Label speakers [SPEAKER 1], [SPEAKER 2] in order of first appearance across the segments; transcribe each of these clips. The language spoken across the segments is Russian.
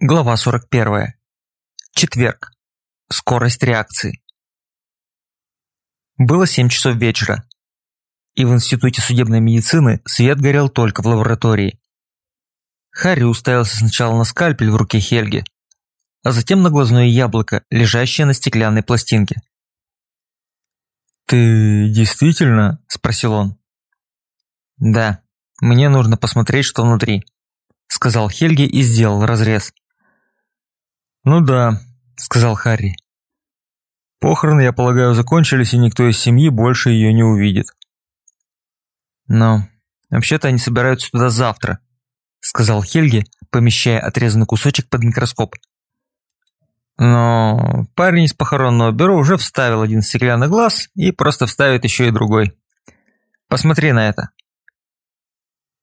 [SPEAKER 1] Глава 41. Четверг. Скорость реакции. Было 7 часов вечера, и в Институте судебной медицины свет горел только в лаборатории. Харри уставился сначала на скальпель в руке Хельги, а затем на глазное яблоко, лежащее на стеклянной пластинке.
[SPEAKER 2] «Ты действительно?» – спросил он.
[SPEAKER 1] «Да, мне нужно посмотреть, что внутри», – сказал Хельги и сделал разрез.
[SPEAKER 2] «Ну да», – сказал Харри. «Похороны, я полагаю, закончились, и никто из семьи больше ее не увидит».
[SPEAKER 1] «Но вообще-то они собираются туда завтра», – сказал Хельги, помещая отрезанный кусочек под микроскоп. Но парень из похоронного бюро уже вставил один стеклянный глаз и просто вставит еще и другой. Посмотри на это.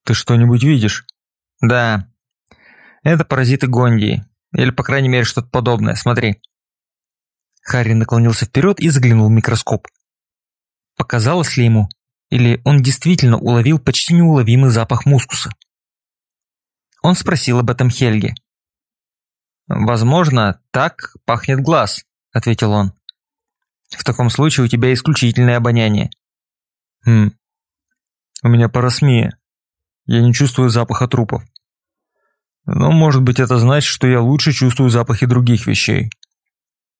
[SPEAKER 2] Ты что-нибудь видишь?
[SPEAKER 1] Да. Это паразиты Гондии. Или, по крайней мере, что-то подобное. Смотри». Харри наклонился вперед и заглянул в микроскоп. Показалось ли ему, или он действительно уловил почти неуловимый запах мускуса? Он спросил об этом Хельге. «Возможно, так пахнет глаз», – ответил он. «В таком случае у тебя исключительное обоняние».
[SPEAKER 2] «Хм, у меня парасмия. Я не чувствую запаха трупов». Но может быть это значит, что я лучше чувствую запахи других вещей.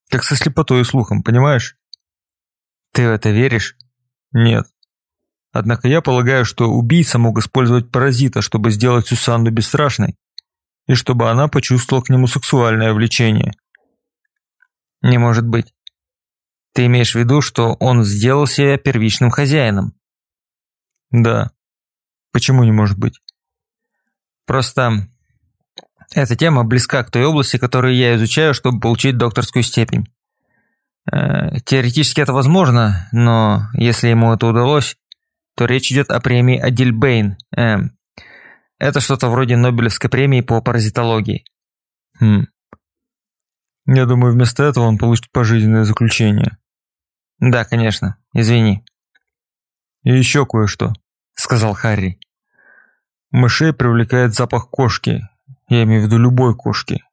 [SPEAKER 2] Как со слепотой и слухом, понимаешь?
[SPEAKER 1] Ты в это веришь?
[SPEAKER 2] Нет. Однако я полагаю, что убийца мог использовать паразита, чтобы сделать Сусанну бесстрашной, и чтобы она почувствовала к нему сексуальное влечение.
[SPEAKER 1] Не может быть. Ты имеешь в виду, что он сделал себя первичным хозяином?
[SPEAKER 2] Да. Почему не может быть?
[SPEAKER 1] Просто эта тема близка к той области, которую я изучаю, чтобы получить докторскую степень. Э, теоретически это возможно, но если ему это удалось, то речь идет о премии Адильбейн. Э, это что-то вроде Нобелевской премии по паразитологии.
[SPEAKER 2] Хм. Я думаю, вместо этого он получит пожизненное заключение.
[SPEAKER 1] Да, конечно. Извини.
[SPEAKER 2] И еще кое-что, сказал Харри. Мышей привлекает запах кошки, я имею в виду любой кошки.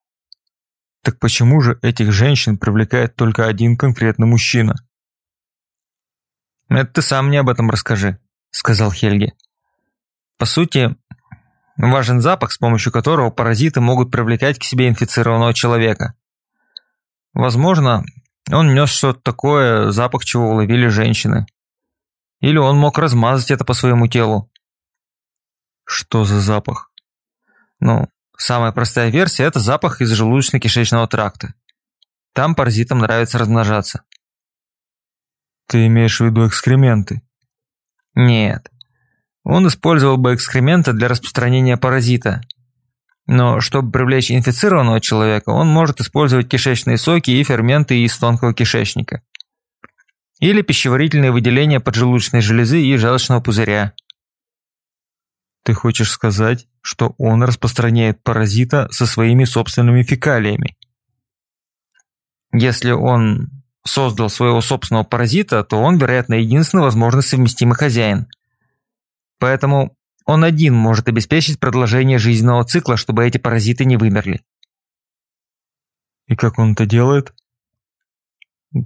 [SPEAKER 2] Так почему же этих женщин привлекает только один конкретный мужчина?
[SPEAKER 1] Это ты сам мне об этом расскажи, сказал Хельги. По сути, важен запах, с помощью которого паразиты могут привлекать к себе инфицированного человека. Возможно, он нес что-то такое, запах чего уловили женщины. Или он мог размазать это по своему телу.
[SPEAKER 2] Что за запах?
[SPEAKER 1] Ну, Самая простая версия – это запах из желудочно-кишечного тракта. Там паразитам нравится размножаться.
[SPEAKER 2] Ты имеешь в виду экскременты?
[SPEAKER 1] Нет. Он использовал бы экскременты для распространения паразита. Но чтобы привлечь инфицированного человека, он может использовать кишечные соки и ферменты из тонкого кишечника. Или пищеварительные выделения поджелудочной железы и желчного пузыря.
[SPEAKER 2] Ты хочешь сказать, что он распространяет паразита со своими собственными фекалиями?
[SPEAKER 1] Если он создал своего собственного паразита, то он, вероятно, единственный возможно совместимый хозяин. Поэтому он один может обеспечить продолжение жизненного цикла, чтобы эти паразиты не вымерли.
[SPEAKER 2] И как он это делает?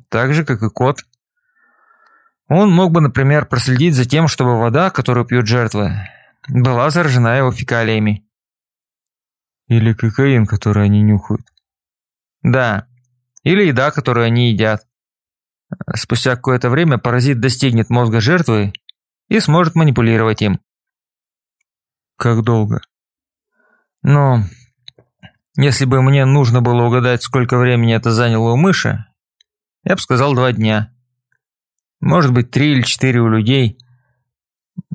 [SPEAKER 1] Так же, как и кот. Он мог бы, например, проследить за тем, чтобы вода, которую пьют жертвы, была заражена его фекалиями.
[SPEAKER 2] Или кокаин, который они нюхают.
[SPEAKER 1] Да. Или еда, которую они едят. Спустя какое-то время паразит достигнет мозга жертвы и сможет манипулировать им.
[SPEAKER 2] Как долго?
[SPEAKER 1] Ну, если бы мне нужно было угадать, сколько времени это заняло у мыши, я бы сказал два дня. Может быть, три или четыре у людей –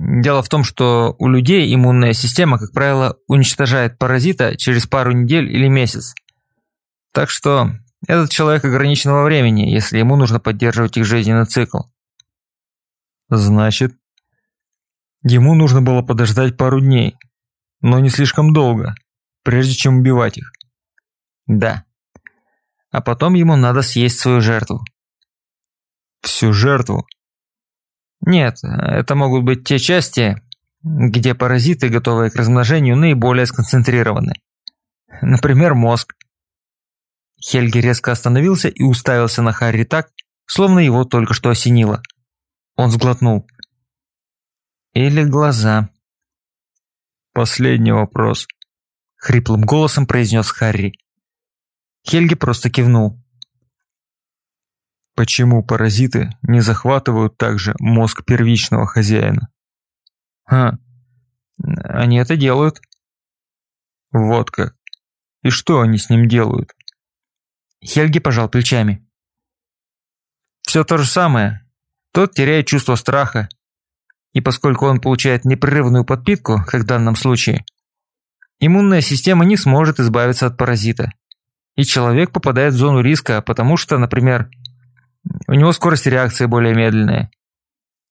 [SPEAKER 1] Дело в том, что у людей иммунная система, как правило, уничтожает паразита через пару недель или месяц. Так что этот человек ограничен во времени, если ему нужно поддерживать их жизненный цикл.
[SPEAKER 2] Значит, ему нужно было подождать пару дней, но не слишком долго, прежде чем убивать их.
[SPEAKER 1] Да. А потом ему надо съесть свою жертву.
[SPEAKER 2] Всю жертву?
[SPEAKER 1] Нет, это могут быть те части, где паразиты, готовые к размножению, наиболее сконцентрированы. Например, мозг. Хельги резко остановился и уставился на Харри так, словно его только что осенило. Он сглотнул. Или глаза.
[SPEAKER 2] Последний вопрос.
[SPEAKER 1] Хриплым голосом произнес Харри. Хельги просто кивнул.
[SPEAKER 2] Почему паразиты не захватывают также мозг первичного хозяина?
[SPEAKER 1] Ха, они это делают.
[SPEAKER 2] Вот как. И что они с ним делают?
[SPEAKER 1] Хельги пожал плечами. Все то же самое. Тот теряет чувство страха. И поскольку он получает непрерывную подпитку, как в данном случае, иммунная система не сможет избавиться от паразита. И человек попадает в зону риска, потому что, например, у него скорость реакции более медленная.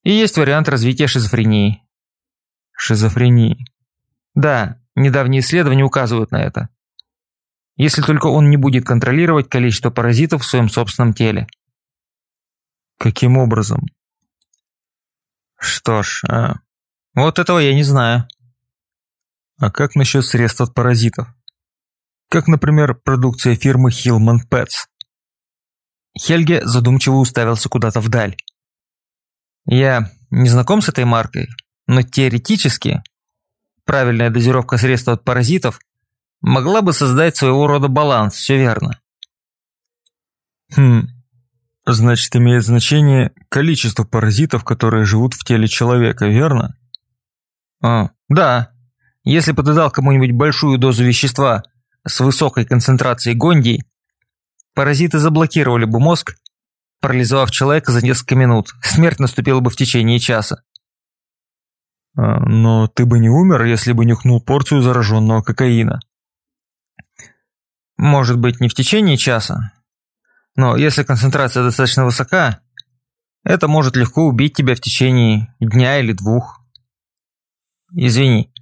[SPEAKER 1] И есть вариант развития шизофрении.
[SPEAKER 2] Шизофрении.
[SPEAKER 1] Да, недавние исследования указывают на это. Если только он не будет контролировать количество паразитов в своем собственном теле.
[SPEAKER 2] Каким образом?
[SPEAKER 1] Что ж, а, вот этого я не знаю.
[SPEAKER 2] А как насчет средств от паразитов? Как, например, продукция фирмы Hillman Pets?
[SPEAKER 1] Хельге задумчиво уставился куда-то вдаль. Я не знаком с этой маркой, но теоретически правильная дозировка средств от паразитов могла бы создать своего рода баланс, все верно.
[SPEAKER 2] Хм, значит имеет значение количество паразитов, которые живут в теле человека, верно?
[SPEAKER 1] А, да. Если бы ты дал кому-нибудь большую дозу вещества с высокой концентрацией гондий, паразиты заблокировали бы мозг, парализовав человека за несколько минут. Смерть наступила бы в течение часа.
[SPEAKER 2] А, но ты бы не умер, если бы нюхнул порцию зараженного кокаина.
[SPEAKER 1] Может быть, не в течение часа, но если концентрация достаточно высока, это может легко убить тебя в течение дня или двух. Извини.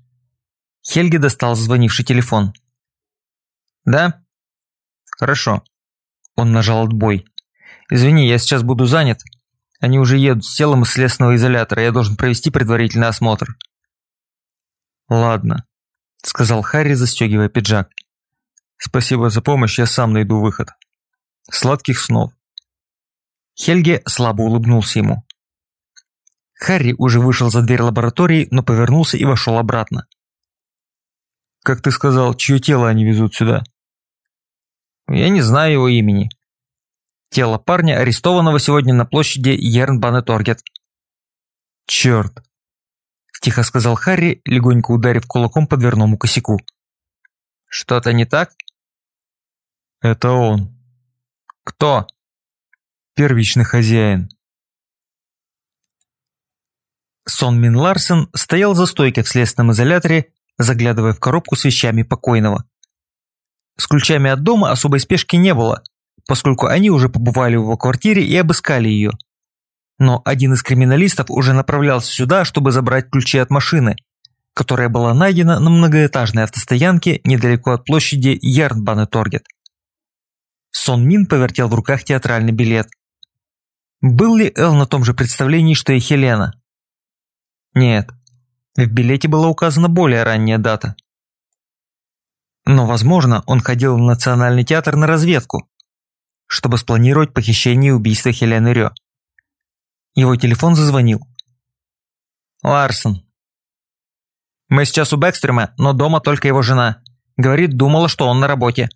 [SPEAKER 1] Хельги достал звонивший телефон. Да? Хорошо. Он нажал отбой. Извини, я сейчас буду занят. Они уже едут с телом из следственного изолятора, я должен провести предварительный осмотр.
[SPEAKER 2] Ладно, сказал Харри, застегивая пиджак. Спасибо за помощь, я сам найду выход. Сладких снов.
[SPEAKER 1] Хельге слабо улыбнулся ему. Харри уже вышел за дверь лаборатории, но повернулся и вошел обратно.
[SPEAKER 2] «Как ты сказал, чье тело они везут сюда?»
[SPEAKER 1] «Я не знаю его имени. Тело парня, арестованного сегодня на площади Ернбанеторгет».
[SPEAKER 2] «Черт!»
[SPEAKER 1] – тихо сказал Харри, легонько ударив кулаком по дверному косяку. «Что-то не так?»
[SPEAKER 2] «Это он».
[SPEAKER 1] «Кто?»
[SPEAKER 2] «Первичный хозяин».
[SPEAKER 1] Сон Мин Ларсен стоял за стойкой в следственном изоляторе, заглядывая в коробку с вещами покойного. С ключами от дома особой спешки не было, поскольку они уже побывали в его квартире и обыскали ее. Но один из криминалистов уже направлялся сюда, чтобы забрать ключи от машины, которая была найдена на многоэтажной автостоянке недалеко от площади Ярнбанеторгет. Сон Мин повертел в руках театральный билет. Был ли Эл на том же представлении, что и Хелена? Нет, в билете была указана более ранняя дата. Но, возможно, он ходил в Национальный театр на разведку, чтобы спланировать похищение и убийство Хелены Рё. Его телефон зазвонил. «Ларсон». «Мы сейчас у Бэкстрема, но дома только его жена. Говорит, думала, что он на работе».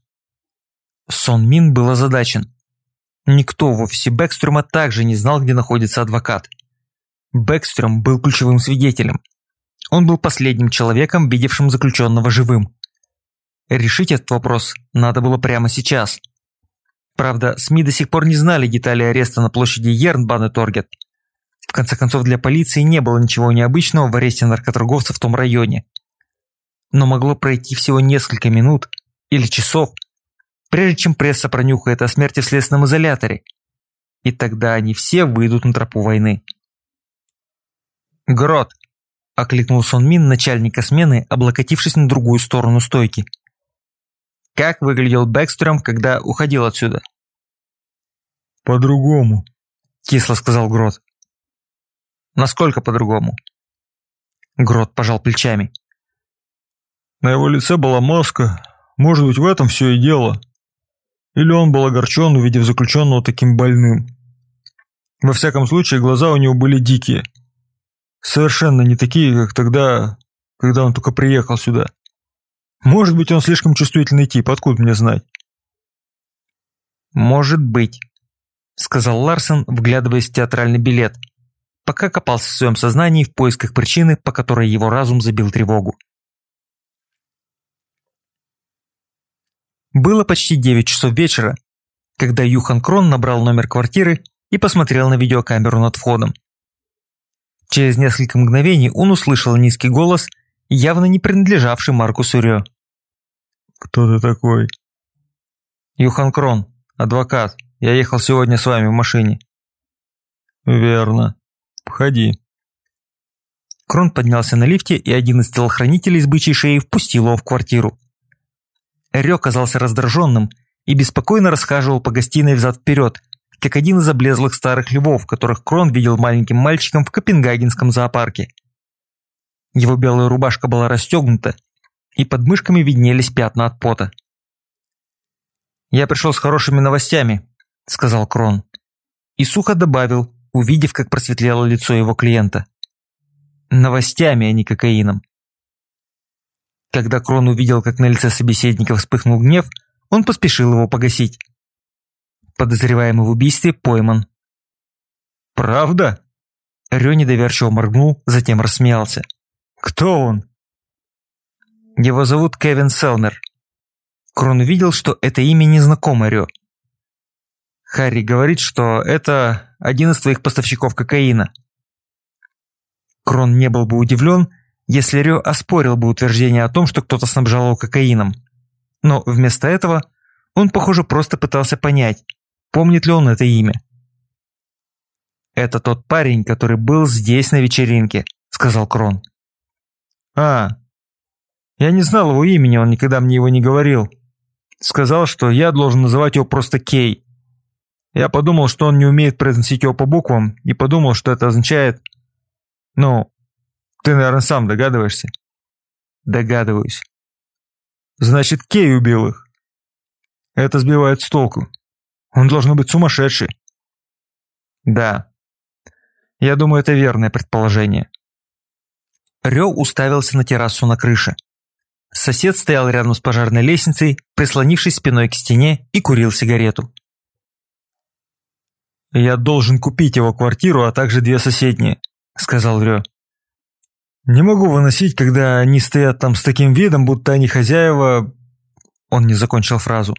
[SPEAKER 1] Сон Мин был озадачен. Никто в офисе Бэкстрема также не знал, где находится адвокат. Бэкстрем был ключевым свидетелем. Он был последним человеком, видевшим заключенного живым. Решить этот вопрос надо было прямо сейчас. Правда, СМИ до сих пор не знали детали ареста на площади Ернбан и Торгет. В конце концов, для полиции не было ничего необычного в аресте наркоторговцев в том районе. Но могло пройти всего несколько минут или часов, прежде чем пресса пронюхает о смерти в следственном изоляторе. И тогда они все выйдут на тропу войны. «Грот!» – окликнул Сон Мин начальника смены, облокотившись на другую сторону стойки. «Как выглядел Бэкстрем, когда уходил отсюда?»
[SPEAKER 2] «По-другому», –
[SPEAKER 1] кисло сказал Грот. «Насколько по-другому?» Грот пожал плечами.
[SPEAKER 2] На его лице была маска, Может быть, в этом все и дело. Или он был огорчен, увидев заключенного таким больным. Во всяком случае, глаза у него были дикие. Совершенно не такие, как тогда, когда он только приехал сюда. Может быть, он слишком чувствительный тип, откуда мне знать?
[SPEAKER 1] «Может быть», — сказал Ларсон, вглядываясь в театральный билет, пока копался в своем сознании в поисках причины, по которой его разум забил тревогу. Было почти 9 часов вечера, когда Юхан Крон набрал номер квартиры и посмотрел на видеокамеру над входом. Через несколько мгновений он услышал низкий голос, явно не принадлежавший Маркусу Рё.
[SPEAKER 2] «Кто ты такой?»
[SPEAKER 1] «Юхан Крон, адвокат. Я ехал сегодня с вами в машине».
[SPEAKER 2] «Верно. Входи».
[SPEAKER 1] Крон поднялся на лифте, и один из телохранителей с бычьей шеей впустил его в квартиру. Рё казался раздраженным и беспокойно расхаживал по гостиной взад-вперед, как один из облезлых старых львов, которых Крон видел маленьким мальчиком в Копенгагенском зоопарке. Его белая рубашка была расстегнута, и под мышками виднелись пятна от пота. «Я пришел с хорошими новостями», – сказал Крон. И сухо добавил, увидев, как просветлело лицо его клиента. «Новостями, а не кокаином». Когда Крон увидел, как на лице собеседника вспыхнул гнев, он поспешил его погасить. Подозреваемый в убийстве пойман.
[SPEAKER 2] «Правда?»
[SPEAKER 1] Рё недоверчиво моргнул, затем рассмеялся.
[SPEAKER 2] «Кто он?»
[SPEAKER 1] Его зовут Кевин Селнер. Крон увидел, что это имя незнакомо Рё. Харри говорит, что это один из твоих поставщиков кокаина. Крон не был бы удивлен, если Рё оспорил бы утверждение о том, что кто-то снабжал его кокаином. Но вместо этого он, похоже, просто пытался понять, помнит ли он это имя. «Это тот парень, который был здесь на вечеринке», — сказал Крон.
[SPEAKER 2] «А, я не знал его имени, он никогда мне его не говорил. Сказал, что я должен называть его просто Кей. Я подумал, что он не умеет произносить его по буквам, и подумал, что это означает... Ну, ты, наверное, сам догадываешься?
[SPEAKER 1] Догадываюсь.
[SPEAKER 2] Значит, Кей убил их. Это сбивает с толку. Он должен быть сумасшедший.
[SPEAKER 1] Да. Я думаю, это верное предположение. Рё уставился на террасу на крыше. Сосед стоял рядом с пожарной лестницей, прислонившись спиной к стене и курил сигарету.
[SPEAKER 2] «Я должен купить его квартиру, а также две соседние», — сказал Рё. Не могу выносить, когда они стоят там с таким видом, будто они хозяева... Он не закончил фразу.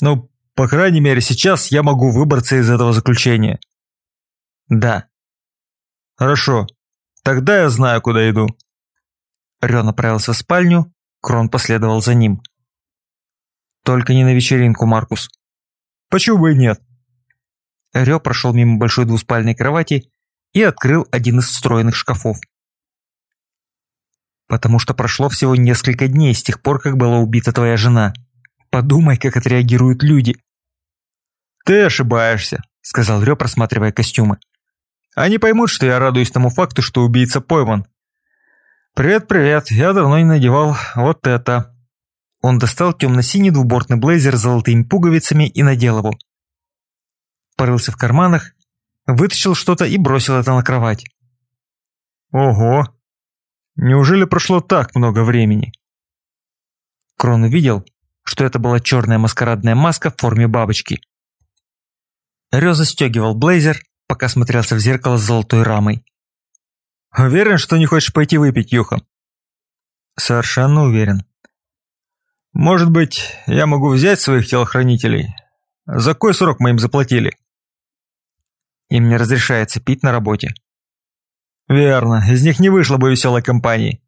[SPEAKER 2] Ну, по крайней мере, сейчас я могу выбраться из этого заключения.
[SPEAKER 1] Да.
[SPEAKER 2] Хорошо. Тогда я знаю, куда иду.
[SPEAKER 1] Рё направился в спальню, Крон последовал за ним. Только не на вечеринку, Маркус.
[SPEAKER 2] Почему бы и нет?
[SPEAKER 1] Рё прошел мимо большой двуспальной кровати и открыл один из встроенных шкафов потому что прошло всего несколько дней с тех пор, как была убита твоя жена. Подумай, как отреагируют люди».
[SPEAKER 2] «Ты ошибаешься», — сказал Рё, просматривая костюмы. «Они поймут, что я радуюсь тому факту, что убийца пойман». «Привет-привет, я давно не надевал вот это».
[SPEAKER 1] Он достал темно-синий двубортный блейзер с золотыми пуговицами и надел его. Порылся в карманах, вытащил что-то и бросил это на кровать.
[SPEAKER 2] «Ого, Неужели прошло так много времени?
[SPEAKER 1] Крон увидел, что это была черная маскарадная маска в форме бабочки. Рё застегивал блейзер, пока смотрелся в зеркало с золотой рамой.
[SPEAKER 2] «Уверен, что не хочешь пойти выпить, Юха?»
[SPEAKER 1] «Совершенно уверен».
[SPEAKER 2] «Может быть, я могу взять своих телохранителей? За какой срок мы им заплатили?»
[SPEAKER 1] «Им не разрешается пить на работе»,
[SPEAKER 2] «Верно, из них не вышло бы веселой компании».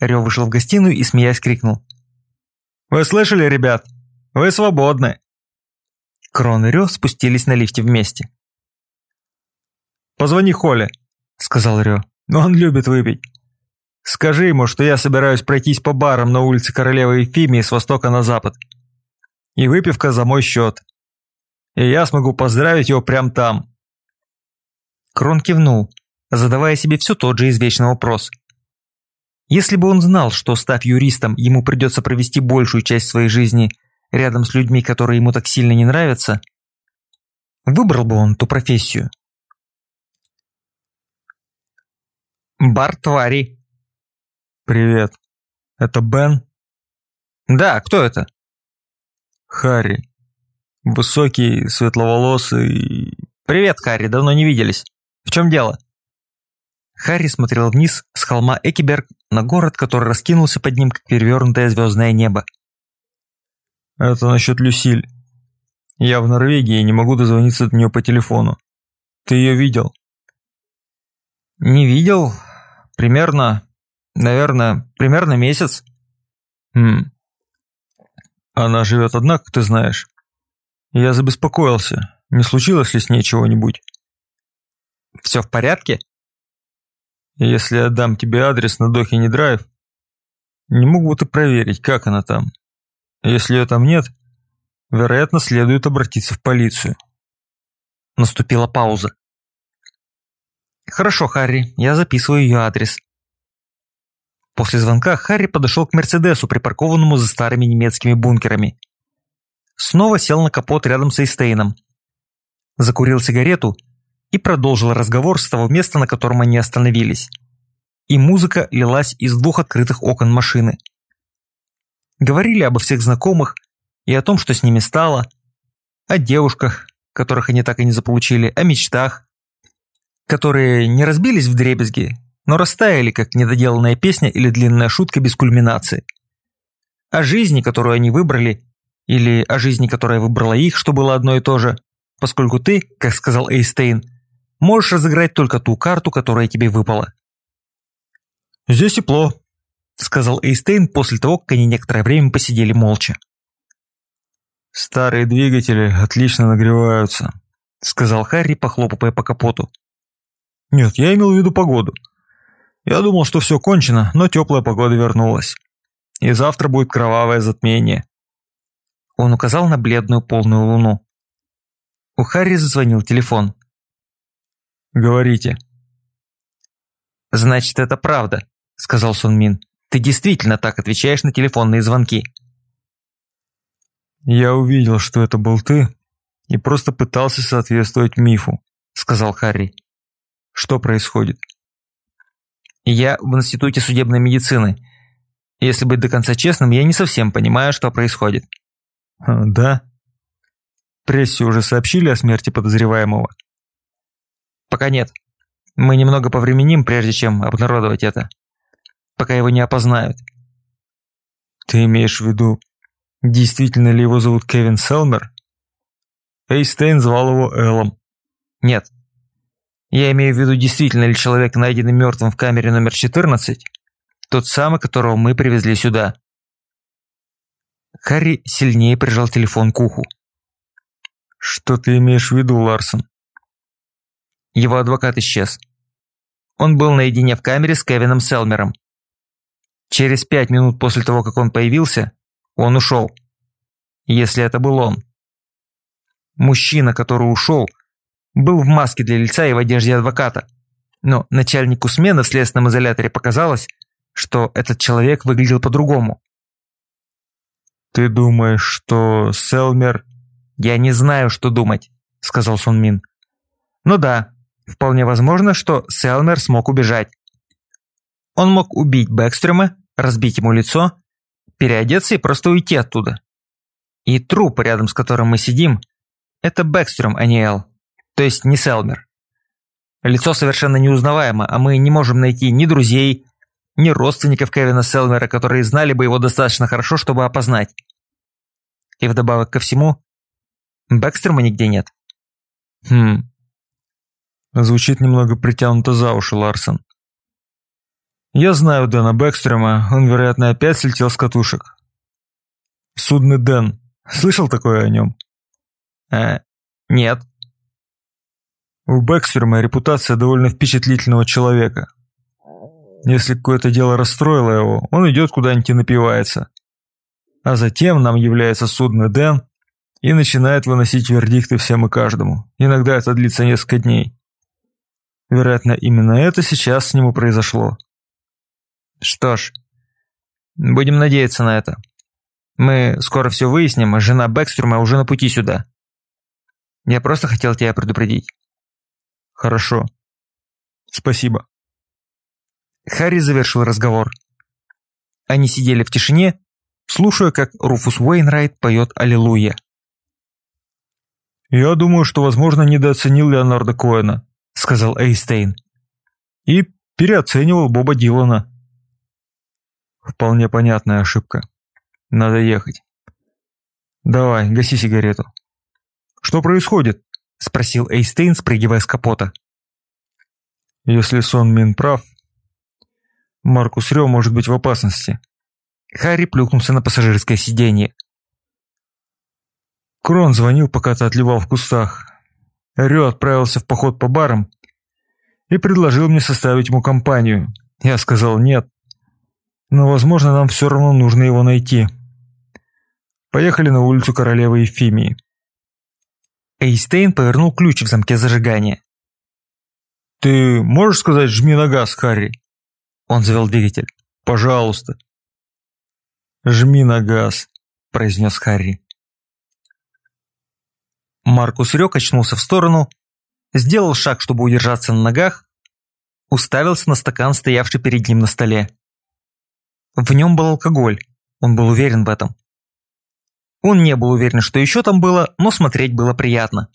[SPEAKER 1] Рё вышел в гостиную и, смеясь, крикнул.
[SPEAKER 2] «Вы слышали, ребят? Вы свободны!»
[SPEAKER 1] Крон и Рё спустились на лифте вместе.
[SPEAKER 2] «Позвони Холле», — сказал Рё. «Он любит выпить. Скажи ему, что я собираюсь пройтись по барам на улице Королевы Ефимии с востока на запад. И выпивка за мой счет. И я смогу поздравить его прямо там».
[SPEAKER 1] Крон кивнул, задавая себе все тот же извечный вопрос. Если бы он знал, что, став юристом, ему придется провести большую часть своей жизни рядом с людьми, которые ему так сильно не нравятся, выбрал бы он ту профессию. Бар твари.
[SPEAKER 2] «Привет. Это Бен?»
[SPEAKER 1] «Да, кто это?»
[SPEAKER 2] «Харри. Высокий, светловолосый...»
[SPEAKER 1] «Привет, Харри, давно не виделись. В чем дело?» Харри смотрел вниз с холма Экиберг на город, который раскинулся под ним, как перевернутое звездное небо.
[SPEAKER 2] «Это насчет Люсиль. Я в Норвегии и не могу дозвониться до нее по телефону. Ты ее видел?»
[SPEAKER 1] «Не видел. Примерно, наверное, примерно месяц».
[SPEAKER 2] «Хм. Она живет одна, как ты знаешь. Я забеспокоился. Не случилось ли с ней чего-нибудь?»
[SPEAKER 1] «Все в порядке?»
[SPEAKER 2] Если я дам тебе адрес на Дохини Драйв, не мог бы ты проверить, как она там. Если ее там нет, вероятно, следует обратиться в полицию.
[SPEAKER 1] Наступила пауза. «Хорошо, Харри, я записываю ее адрес». После звонка Харри подошел к Мерседесу, припаркованному за старыми немецкими бункерами. Снова сел на капот рядом с Эйстейном. Закурил сигарету и продолжил разговор с того места, на котором они остановились. И музыка лилась из двух открытых окон машины. Говорили обо всех знакомых и о том, что с ними стало, о девушках, которых они так и не заполучили, о мечтах, которые не разбились в дребезги, но растаяли, как недоделанная песня или длинная шутка без кульминации. О жизни, которую они выбрали, или о жизни, которая выбрала их, что было одно и то же, поскольку ты, как сказал Эйстейн, Можешь разыграть только ту карту, которая тебе выпала.
[SPEAKER 2] «Здесь тепло», –
[SPEAKER 1] сказал Эйстейн после того, как они некоторое время посидели молча.
[SPEAKER 2] «Старые двигатели отлично нагреваются», –
[SPEAKER 1] сказал Харри, похлопывая по капоту.
[SPEAKER 2] «Нет, я имел в виду погоду. Я думал, что все кончено, но теплая погода вернулась. И завтра будет кровавое затмение».
[SPEAKER 1] Он указал на бледную полную луну. У Харри зазвонил телефон.
[SPEAKER 2] Говорите.
[SPEAKER 1] Значит, это правда, сказал Сон Мин. Ты действительно так отвечаешь на телефонные звонки.
[SPEAKER 2] Я увидел, что это был ты, и просто пытался соответствовать мифу, сказал Харри. Что происходит?
[SPEAKER 1] Я в институте судебной медицины. Если быть до конца честным, я не совсем понимаю, что происходит.
[SPEAKER 2] А, да? Прессе уже сообщили о смерти подозреваемого?
[SPEAKER 1] Пока нет. Мы немного повременим, прежде чем обнародовать это. Пока его не опознают.
[SPEAKER 2] Ты имеешь в виду, действительно ли его зовут Кевин Селмер? Эйстейн звал его Эллом.
[SPEAKER 1] Нет. Я имею в виду, действительно ли человек, найденный мертвым в камере номер 14, тот самый, которого мы привезли сюда. Харри сильнее прижал телефон к уху.
[SPEAKER 2] «Что ты имеешь в виду, Ларсон?»
[SPEAKER 1] Его адвокат исчез. Он был наедине в камере с Кевином Селмером. Через пять минут после того, как он появился, он ушел. Если это был он. Мужчина, который ушел, был в маске для лица и в одежде адвоката. Но начальнику смены в следственном изоляторе показалось, что этот человек выглядел по-другому.
[SPEAKER 2] «Ты думаешь, что Селмер...»
[SPEAKER 1] «Я не знаю, что думать», — сказал Сон Мин. «Ну да, Вполне возможно, что Селмер смог убежать. Он мог убить Бэкстрема, разбить ему лицо, переодеться и просто уйти оттуда. И труп, рядом с которым мы сидим, это Бэкстрем, а не Эл. То есть не Селмер. Лицо совершенно неузнаваемо, а мы не можем найти ни друзей, ни родственников Кевина Селмера, которые знали бы его достаточно хорошо, чтобы опознать. И вдобавок ко всему, Бэкстрема нигде нет.
[SPEAKER 2] Хм, Звучит немного притянуто за уши Ларсон. Я знаю Дэна Бэкстрема, он, вероятно, опять слетел с катушек. Судный Дэн. Слышал такое о нем?
[SPEAKER 1] Э, нет.
[SPEAKER 2] У Бэкстрема репутация довольно впечатлительного человека. Если какое-то дело расстроило его, он идет куда-нибудь и напивается. А затем нам является судный Дэн и начинает выносить вердикты всем и каждому. Иногда это длится несколько дней. Вероятно, именно это сейчас с нему произошло.
[SPEAKER 1] Что ж, будем надеяться на это. Мы скоро все выясним, а жена Бэкструма уже на пути сюда. Я просто хотел тебя предупредить.
[SPEAKER 2] Хорошо. Спасибо.
[SPEAKER 1] Харри завершил разговор. Они сидели в тишине, слушая, как Руфус Уэйнрайт поет «Аллилуйя».
[SPEAKER 2] «Я думаю, что, возможно, недооценил Леонарда Коэна», — сказал Эйстейн. «И переоценивал Боба Дилана». «Вполне понятная ошибка. Надо ехать. Давай, гаси сигарету». «Что происходит?» – спросил Эйстейн, спрыгивая с капота. «Если Сон Мин прав, Маркус Рё может быть в опасности».
[SPEAKER 1] Харри плюхнулся на пассажирское сиденье.
[SPEAKER 2] Крон звонил, пока ты отливал в кустах. Рё отправился в поход по барам и предложил мне составить ему компанию. Я сказал нет, но, возможно, нам все равно нужно его найти. Поехали на улицу королевы Ефимии.
[SPEAKER 1] Эйстейн повернул ключ в замке зажигания.
[SPEAKER 2] «Ты можешь сказать «жми на газ, Харри»?»
[SPEAKER 1] Он завел двигатель.
[SPEAKER 2] «Пожалуйста». «Жми на газ», – произнес Харри.
[SPEAKER 1] Маркус Рёк очнулся в сторону, сделал шаг, чтобы удержаться на ногах, уставился на стакан, стоявший перед ним на столе. В нем был алкоголь, он был уверен в этом. Он не был уверен, что еще там было, но смотреть было приятно.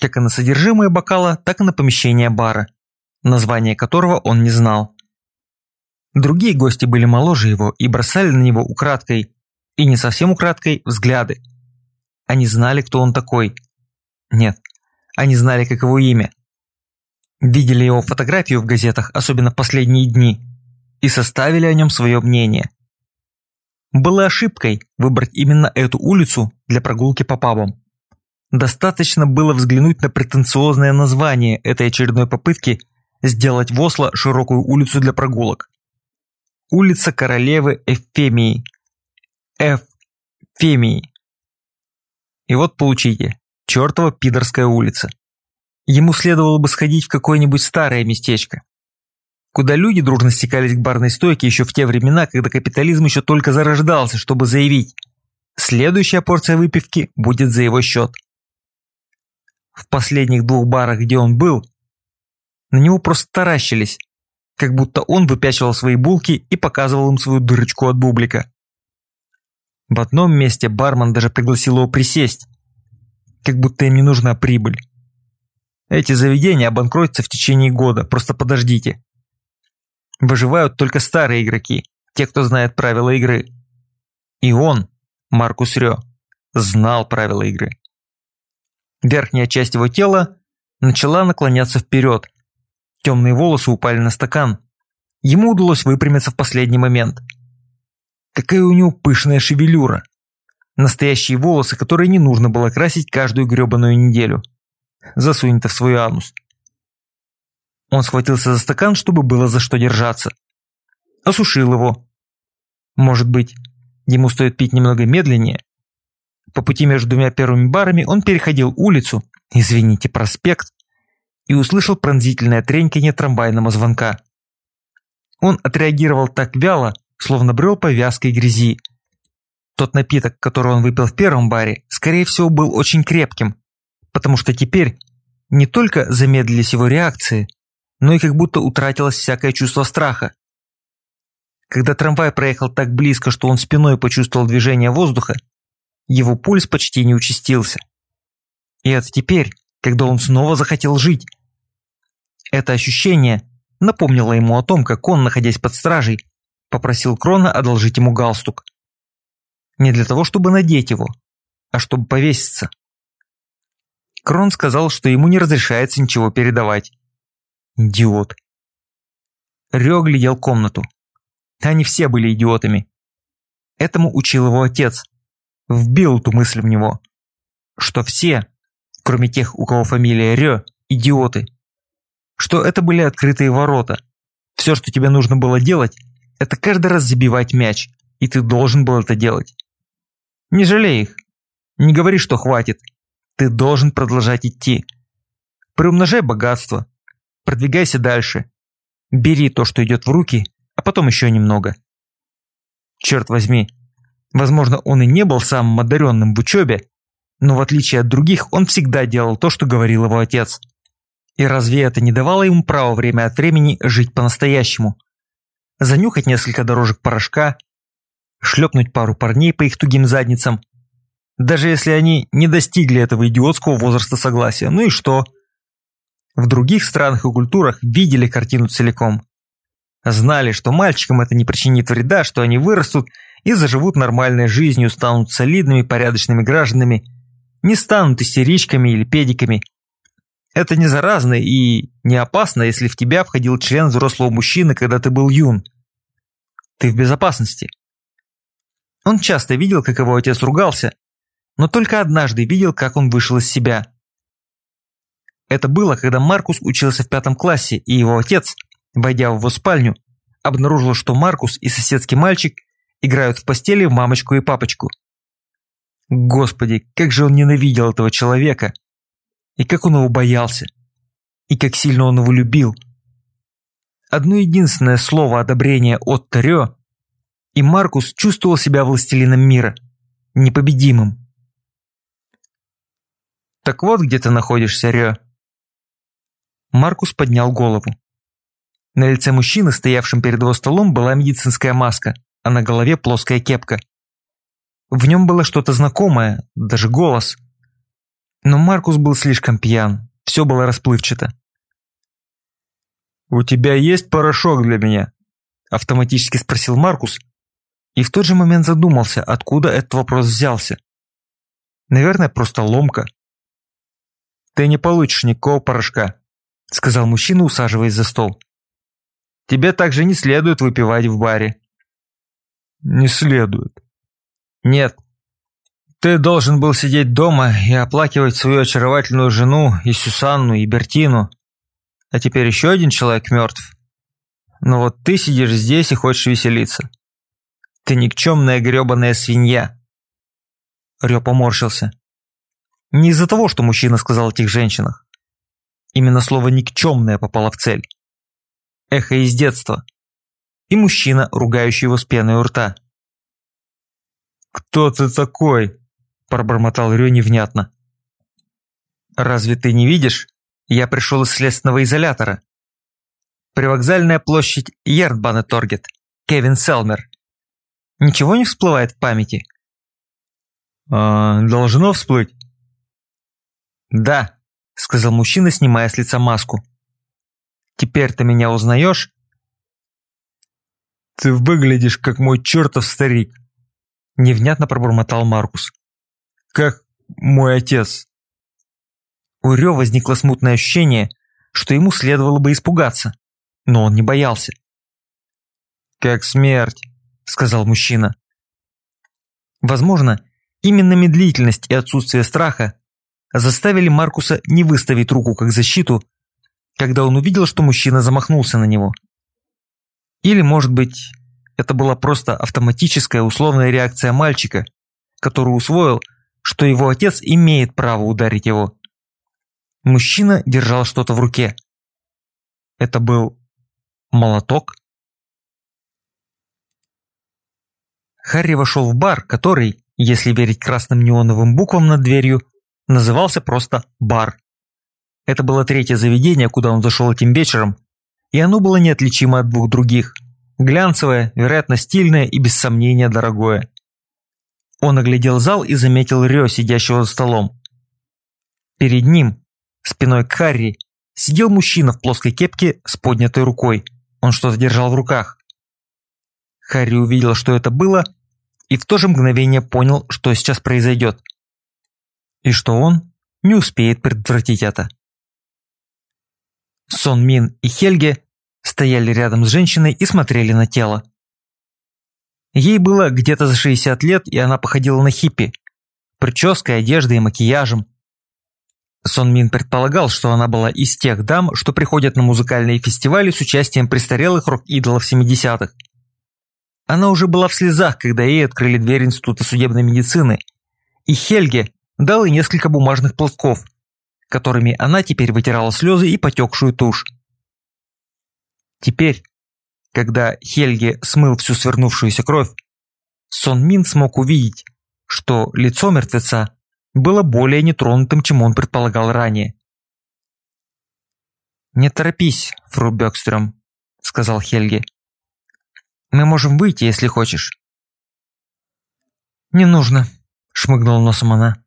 [SPEAKER 1] Как и на содержимое бокала, так и на помещение бара, название которого он не знал. Другие гости были моложе его и бросали на него украдкой, и не совсем украдкой, взгляды. Они знали, кто он такой. Нет, они знали, как его имя. Видели его фотографию в газетах, особенно последние дни, и составили о нем свое мнение. Было ошибкой выбрать именно эту улицу для прогулки по пабам. Достаточно было взглянуть на претенциозное название этой очередной попытки сделать в Осло широкую улицу для прогулок. Улица королевы Эфемии. Эфемии. И вот получите, чертова пидорская улица. Ему следовало бы сходить в какое-нибудь старое местечко, куда люди дружно стекались к барной стойке еще в те времена, когда капитализм еще только зарождался, чтобы заявить «следующая порция выпивки будет за его счет». В последних двух барах, где он был, на него просто таращились, как будто он выпячивал свои булки и показывал им свою дырочку от бублика. В одном месте бармен даже пригласил его присесть, как будто им не нужна прибыль. Эти заведения обанкротятся в течение года, просто подождите. Выживают только старые игроки, те, кто знает правила игры. И он, Маркус Рё, знал правила игры. Верхняя часть его тела начала наклоняться вперед. Темные волосы упали на стакан. Ему удалось выпрямиться в последний момент. Какая у него пышная шевелюра. Настоящие волосы, которые не нужно было красить каждую гребаную неделю. Засунь-то в свой анус. Он схватился за стакан, чтобы было за что держаться. Осушил его. Может быть, ему стоит пить немного медленнее? По пути между двумя первыми барами он переходил улицу, извините, проспект, и услышал пронзительное треньканье трамвайного звонка. Он отреагировал так вяло, словно брел по вязкой грязи. Тот напиток, который он выпил в первом баре, скорее всего был очень крепким, потому что теперь не только замедлились его реакции, но и как будто утратилось всякое чувство страха. Когда трамвай проехал так близко, что он спиной почувствовал движение воздуха, его пульс почти не участился. И это теперь, когда он снова захотел жить. Это ощущение напомнило ему о том, как он, находясь под стражей, попросил Крона одолжить ему галстук. Не для того, чтобы надеть его, а чтобы повеситься. Крон сказал, что ему не разрешается ничего передавать. Идиот. Рё глядел комнату. Они все были идиотами. Этому учил его отец. Вбил эту мысль в него. Что все, кроме тех, у кого фамилия Рё, идиоты. Что это были открытые ворота. Все, что тебе нужно было делать, это каждый раз забивать мяч, и ты должен был это делать. Не жалей их. Не говори, что хватит. Ты должен продолжать идти. Приумножай богатство, Продвигайся дальше. Бери то, что идет в руки, а потом еще немного. Черт возьми, возможно, он и не был самым одаренным в учебе, но в отличие от других, он всегда делал то, что говорил его отец. И разве это не давало ему права время от времени жить по-настоящему? Занюхать несколько дорожек порошка, шлепнуть пару парней по их тугим задницам, даже если они не достигли этого идиотского возраста согласия. Ну и что? В других странах и культурах видели картину целиком. Знали, что мальчикам это не причинит вреда, что они вырастут и заживут нормальной жизнью, станут солидными, порядочными гражданами, не станут истеричками или педиками. Это не заразно и не опасно, если в тебя входил член взрослого мужчины, когда ты был юн. Ты в безопасности. Он часто видел, как его отец ругался, но только однажды видел, как он вышел из себя. Это было, когда Маркус учился в пятом классе, и его отец, войдя в его спальню, обнаружил, что Маркус и соседский мальчик играют в постели в мамочку и папочку. Господи, как же он ненавидел этого человека! И как он его боялся! И как сильно он его любил! Одно единственное слово одобрения от Тарео, и Маркус чувствовал себя властелином мира, непобедимым. «Так вот где ты находишься, Рё». Маркус поднял голову. На лице мужчины, стоявшем перед его столом, была медицинская маска, а на голове плоская кепка. В нем было что-то знакомое, даже голос. Но Маркус был слишком пьян, все было расплывчато. «У тебя есть порошок для меня?» Автоматически спросил Маркус, и в тот же момент задумался, откуда этот вопрос взялся. Наверное, просто ломка. «Ты не получишь никакого порошка», – сказал мужчина, усаживаясь за стол. «Тебе также не следует выпивать в баре».
[SPEAKER 2] «Не следует».
[SPEAKER 1] «Нет. Ты должен был сидеть дома и оплакивать свою очаровательную жену и Сюсанну, и Бертину. А теперь еще один человек мертв. Но вот ты сидишь здесь и хочешь веселиться. Ты никчемная гребаная свинья». Рё поморщился. Не из-за того, что мужчина сказал о тех женщинах. Именно слово «никчемное» попало в цель. Эхо из детства. И мужчина, ругающий его с пеной у рта.
[SPEAKER 2] «Кто ты такой?» – пробормотал Рё невнятно.
[SPEAKER 1] «Разве ты не видишь? Я пришел из следственного изолятора. Привокзальная площадь Ярдбанеторгет. Кевин Селмер. Ничего не всплывает в памяти?»
[SPEAKER 2] а, «Должно всплыть?»
[SPEAKER 1] «Да», – сказал мужчина, снимая с лица маску. «Теперь ты меня узнаешь?»
[SPEAKER 2] «Ты выглядишь, как мой чертов старик», – невнятно пробормотал Маркус. «Как мой отец».
[SPEAKER 1] У Рё возникло смутное ощущение, что ему следовало бы испугаться, но он не боялся.
[SPEAKER 2] «Как смерть», – сказал мужчина.
[SPEAKER 1] Возможно, именно медлительность и отсутствие страха заставили Маркуса не выставить руку как защиту, когда он увидел, что мужчина замахнулся на него. Или, может быть, это была просто автоматическая условная реакция мальчика, который усвоил, что его отец имеет право ударить его. Мужчина держал что-то в руке. Это был молоток? Харри вошел в бар, который, если верить красным неоновым буквам над дверью, назывался просто «бар». Это было третье заведение, куда он зашел этим вечером, и оно было неотличимо от двух других. Глянцевое, вероятно, стильное и без сомнения дорогое. Он оглядел зал и заметил Рё, сидящего за столом. Перед ним, спиной к Харри, сидел мужчина в плоской кепке с поднятой рукой. Он что-то держал в руках. Харри увидел, что это было, и в то же мгновение понял, что сейчас произойдет и что он не успеет предотвратить это. Сон Мин и Хельге стояли рядом с женщиной и смотрели на тело. Ей было где-то за 60 лет, и она походила на хиппи. Прической, одеждой и макияжем. Сон Мин предполагал, что она была из тех дам, что приходят на музыкальные фестивали с участием престарелых рок-идолов 70-х. Она уже была в слезах, когда ей открыли дверь Института судебной медицины, и Хельге дал ей несколько бумажных платков, которыми она теперь вытирала слезы и потекшую тушь. Теперь, когда Хельге смыл всю свернувшуюся кровь, Сон Мин смог увидеть, что лицо мертвеца было более нетронутым, чем он предполагал ранее. «Не торопись, фру Бёкстрём», — сказал Хельге. «Мы можем выйти, если хочешь». «Не нужно», — шмыгнула носом она.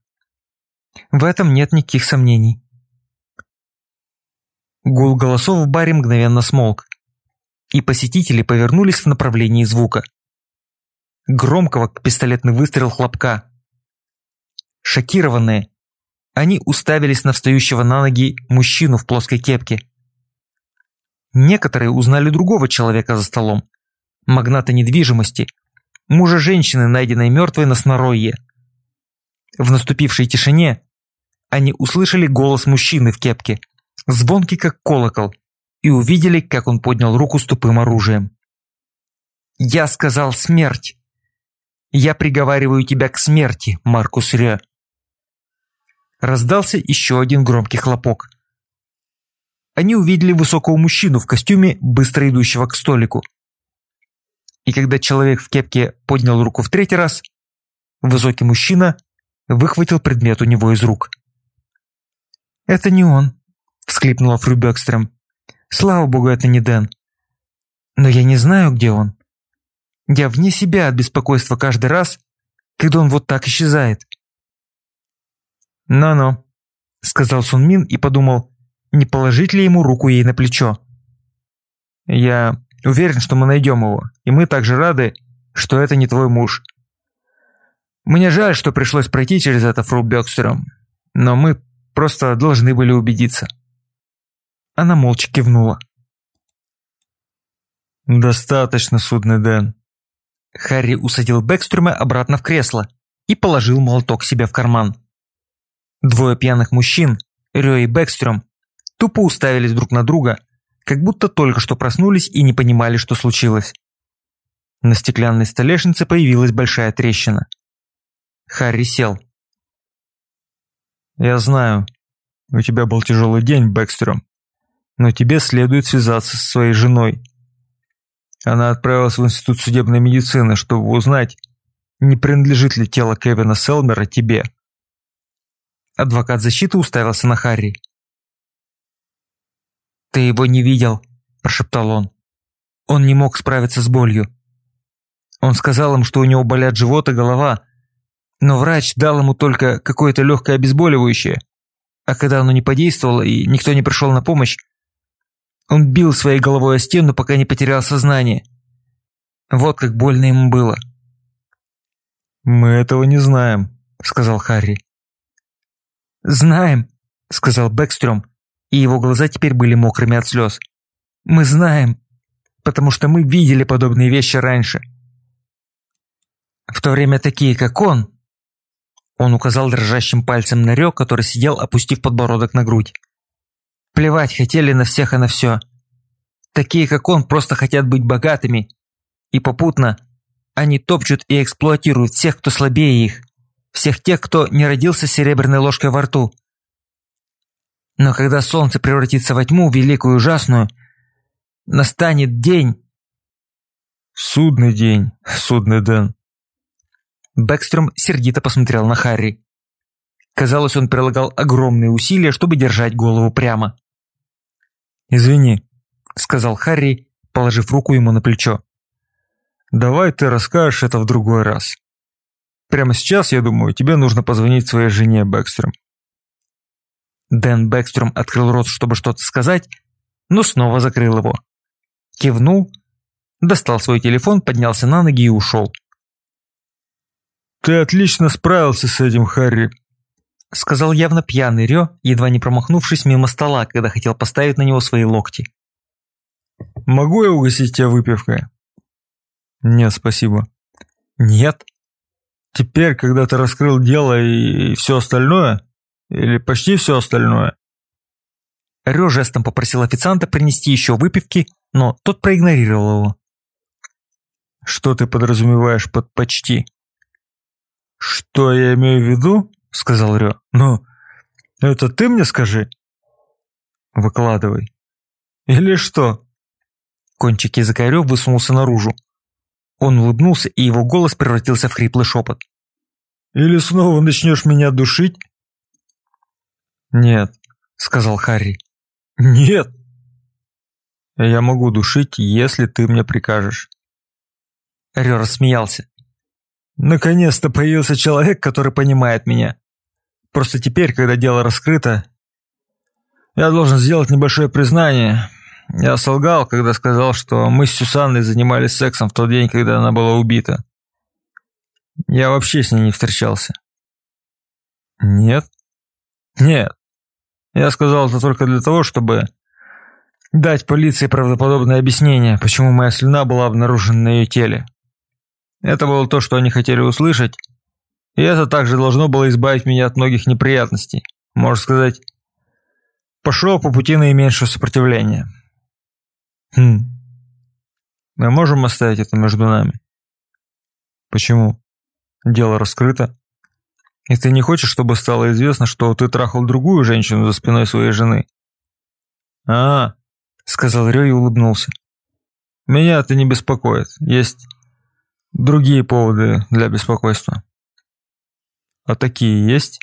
[SPEAKER 1] «В этом нет никаких сомнений». Гул голосов в баре мгновенно смолк, и посетители повернулись в направлении звука. Громкого пистолетный выстрел хлопка. Шокированные, они уставились на встающего на ноги мужчину в плоской кепке. Некоторые узнали другого человека за столом. Магната недвижимости, мужа женщины, найденной мертвой на Сноройе. В наступившей тишине они услышали голос мужчины в кепке, звонкий как колокол, и увидели, как он поднял руку с тупым оружием. «Я сказал смерть! Я приговариваю тебя к смерти, Маркус Рё!» Раздался еще один громкий хлопок они увидели высокого мужчину в костюме, быстро идущего к столику. И когда человек в кепке поднял руку в третий раз, высокий мужчина выхватил предмет у него из рук. «Это не он», – всхлипнула Фру Бёкстрем. «Слава богу, это не Дэн. Но я не знаю, где он. Я вне себя от беспокойства каждый раз, когда он вот так исчезает». «Ну-ну», – сказал Сун Мин и подумал, не положить ли ему руку ей на плечо. «Я уверен, что мы найдем его, и мы также рады, что это не твой муж. Мне жаль, что пришлось пройти через это фру Бёкстером, но мы просто должны были убедиться». Она молча кивнула.
[SPEAKER 2] «Достаточно, судный Дэн».
[SPEAKER 1] Харри усадил Бэкстрюма обратно в кресло и положил молоток себе в карман. Двое пьяных мужчин, Рё и Бэкстрюм, тупо уставились друг на друга, как будто только что проснулись и не понимали, что случилось. На стеклянной столешнице появилась большая трещина. Харри сел.
[SPEAKER 2] «Я знаю, у тебя был тяжелый день, Бэкстером, но тебе следует связаться со своей женой. Она отправилась в Институт судебной медицины, чтобы узнать, не принадлежит ли тело Кевина Селмера тебе».
[SPEAKER 1] Адвокат защиты уставился на Харри. «Ты его не видел», – прошептал он. Он не мог справиться с болью. Он сказал им, что у него болят живот и голова, но врач дал ему только какое-то легкое обезболивающее. А когда оно не подействовало и никто не пришел на помощь, он бил своей головой о стену, пока не потерял сознание. Вот как больно ему было.
[SPEAKER 2] «Мы этого не знаем», – сказал Харри.
[SPEAKER 1] «Знаем», – сказал Бэкстрём, и его глаза теперь были мокрыми от слез. «Мы знаем, потому что мы видели подобные вещи раньше. В то время такие, как он...» Он указал дрожащим пальцем на Рё, который сидел, опустив подбородок на грудь. «Плевать хотели на всех и на все. Такие, как он, просто хотят быть богатыми. И попутно они топчут и эксплуатируют всех, кто слабее их. Всех тех, кто не родился с серебряной ложкой во рту. Но когда солнце превратится во тьму, великую ужасную, настанет день.
[SPEAKER 2] Судный день, судный Дэн.
[SPEAKER 1] Бэкстром сердито посмотрел на Харри. Казалось, он прилагал огромные усилия, чтобы держать голову прямо.
[SPEAKER 2] «Извини», —
[SPEAKER 1] сказал Харри, положив руку ему на плечо.
[SPEAKER 2] «Давай ты расскажешь это в другой раз. Прямо сейчас, я думаю, тебе нужно позвонить своей жене, Бэкстром.
[SPEAKER 1] Дэн Бэкстром открыл рот, чтобы что-то сказать, но снова закрыл его. Кивнул, достал свой телефон, поднялся на ноги и ушел.
[SPEAKER 2] «Ты отлично справился с этим, Харри», —
[SPEAKER 1] сказал явно пьяный Рё, едва не промахнувшись мимо стола, когда хотел поставить на него свои локти.
[SPEAKER 2] «Могу я угостить тебя выпивкой?»
[SPEAKER 1] «Нет, спасибо».
[SPEAKER 2] «Нет? Теперь, когда ты раскрыл дело и все остальное, или почти все остальное.
[SPEAKER 1] Рё жестом попросил официанта принести еще выпивки, но тот проигнорировал его.
[SPEAKER 2] «Что ты подразумеваешь под «почти»?» «Что я имею в виду?» — сказал Рё. «Ну, это ты мне скажи?» «Выкладывай». «Или что?»
[SPEAKER 1] Кончик языка Рё высунулся наружу. Он улыбнулся, и его голос превратился в хриплый шепот.
[SPEAKER 2] «Или снова начнешь меня душить?»
[SPEAKER 1] «Нет», — сказал Харри.
[SPEAKER 2] «Нет!»
[SPEAKER 1] «Я могу душить, если ты мне прикажешь». Рё рассмеялся.
[SPEAKER 2] «Наконец-то появился человек, который понимает меня. Просто теперь, когда дело раскрыто, я должен сделать небольшое признание. Я солгал, когда сказал, что мы с Сюсанной занимались сексом в тот день, когда она была убита. Я вообще с ней не встречался.
[SPEAKER 1] Нет?
[SPEAKER 2] Нет. Я сказал это только для того, чтобы дать полиции правдоподобное объяснение, почему моя слюна была обнаружена на ее теле. Это было то, что они хотели услышать, и это также должно было избавить меня от многих неприятностей. Можно сказать, пошел по пути наименьшего сопротивления.
[SPEAKER 1] Хм. Мы можем оставить это между нами?
[SPEAKER 2] Почему? Дело раскрыто.
[SPEAKER 1] И ты не хочешь, чтобы стало известно, что ты трахал другую женщину за спиной своей жены?
[SPEAKER 2] А, сказал Рё и улыбнулся. Меня это не беспокоит. Есть другие поводы для беспокойства.
[SPEAKER 1] А такие есть?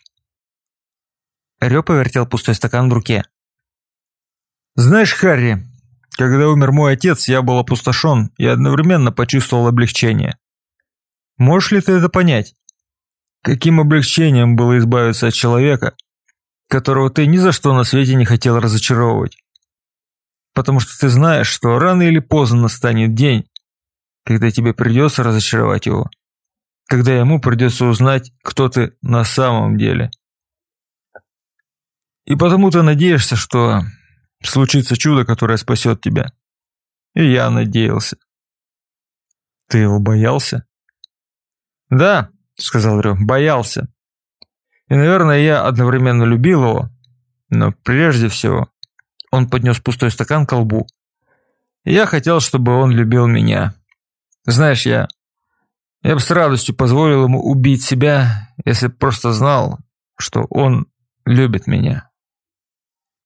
[SPEAKER 1] Рё повертел пустой стакан в руке.
[SPEAKER 2] Знаешь, Харри, когда умер мой отец, я был опустошен и одновременно почувствовал облегчение. Можешь ли ты это понять? Каким облегчением было избавиться от человека, которого ты ни за что на свете не хотел разочаровывать? Потому что ты знаешь, что рано или поздно настанет день, когда тебе придется разочаровать его, когда ему придется узнать, кто ты на самом деле. И потому ты надеешься, что Случится чудо, которое спасет тебя. И я надеялся.
[SPEAKER 1] Ты его боялся?
[SPEAKER 2] Да, сказал Рё, боялся. И, наверное, я одновременно любил его, но прежде всего он поднес пустой стакан к лбу. Я хотел, чтобы он любил меня. Знаешь, я... Я бы с радостью позволил ему убить себя, если просто знал, что он любит меня.